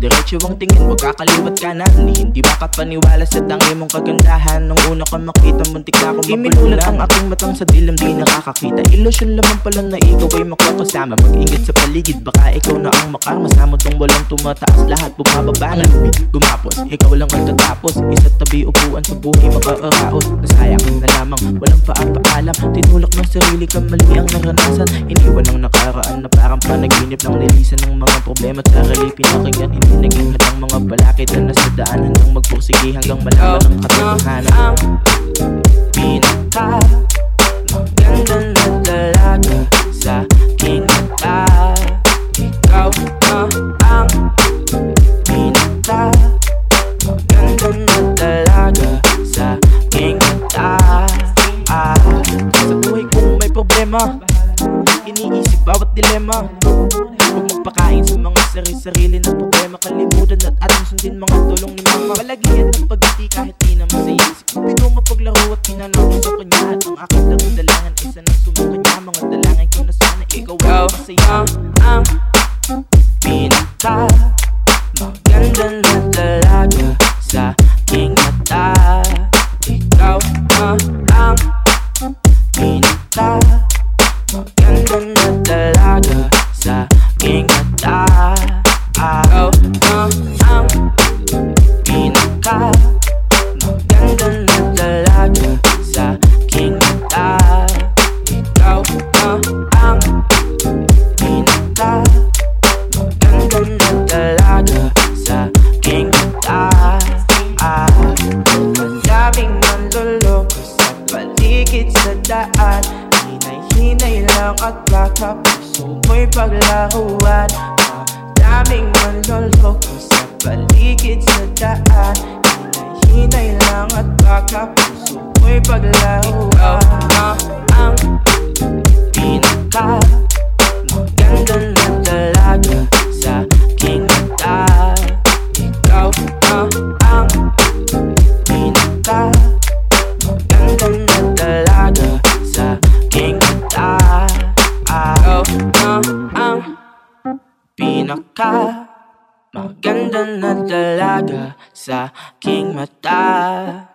diretso ang tingin Huwag kakaliwat kanan Hindi makapaniwala sa tangi mong kagandahan. Nung una ka makita muntik na akong Iminulat ang aking matang sa dilim di nakakakita. Ilusyon lamang pala na ikaw ay makakasama. Mag-ingat sa paligid baka ikaw na ang makarmasama Tong walang tumataas lahat bumababa ng lubid Gumapos, ikaw lang ang tatapos. Isa't tabi upuan sa buhay makaaraos Nasayang na lamang, walang paapaalam ng sarili ka mali ang naranasan. Iniwan ang nakaraan na parang panaginip ng nilisan ng mga problema? At sarili pinakinggan, hindi naging hadang mga balakid na nasa daan Hanggang magpursige hanggang malaman ang katotohanan. ang pinaka problema. Iniisip bawat dilema. Huwag magpakain sa mga sarili-sarili na problema. Kalimutan at ating sundin mga tulong ni mama. Palagihan ng pagiti kahit di na masaya Si Cupido mapaglaro at pinanong sa kanya. At ang aking larong dalangan isa na sumukanya Mga dalangan ko na sana ikaw ay masaya. Ang lang at baka puso mo'y paglaruan Madaming manloloko sa paligid sa daan. Hinay-hinay lang at baka puso mo'y paglaruan Ang pinaka pinaka Maganda na talaga sa aking mata